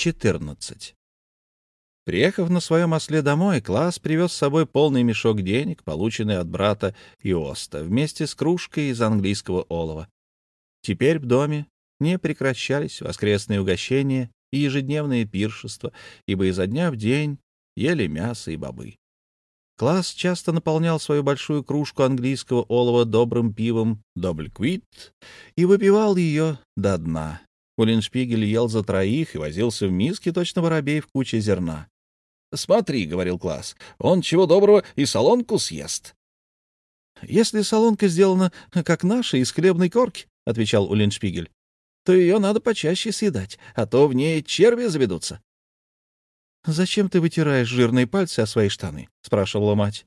14. Приехав на своем осле домой, Класс привез с собой полный мешок денег, полученный от брата Иоста, вместе с кружкой из английского олова. Теперь в доме не прекращались воскресные угощения и ежедневные пиршества, ибо изо дня в день ели мясо и бобы. Класс часто наполнял свою большую кружку английского олова добрым пивом «Добльквит» и выпивал ее до дна. Уллиншпигель ел за троих и возился в миске точно воробей в куче зерна. «Смотри», — говорил Класс, — «он чего доброго и солонку съест». «Если солонка сделана, как наша, из хлебной корки», — отвечал Уллиншпигель, — «то ее надо почаще съедать, а то в ней черви заведутся». «Зачем ты вытираешь жирные пальцы о свои штаны?» — спрашивала мать.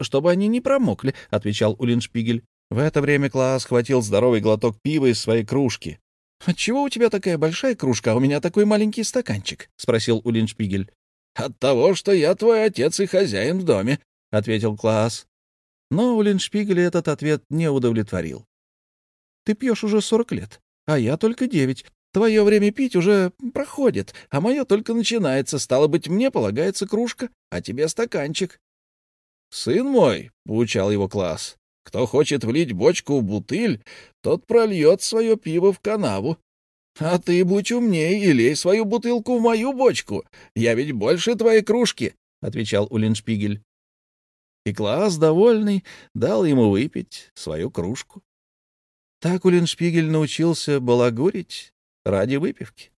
«Чтобы они не промокли», — отвечал Уллиншпигель. В это время Класс схватил здоровый глоток пива из своей кружки. «Отчего у тебя такая большая кружка, а у меня такой маленький стаканчик?» — спросил Уллиншпигель. «От того, что я твой отец и хозяин в доме», — ответил Класс. Но Уллиншпигеля этот ответ не удовлетворил. «Ты пьешь уже сорок лет, а я только девять. Твое время пить уже проходит, а мое только начинается. Стало быть, мне полагается кружка, а тебе стаканчик. — Сын мой, — поучал его класс, — кто хочет влить бочку в бутыль, тот прольет свое пиво в канаву. А ты будь умней и лей свою бутылку в мою бочку. Я ведь больше твоей кружки, — отвечал Улиншпигель. И класс, довольный, дал ему выпить свою кружку. Так Улиншпигель научился балагурить ради выпивки.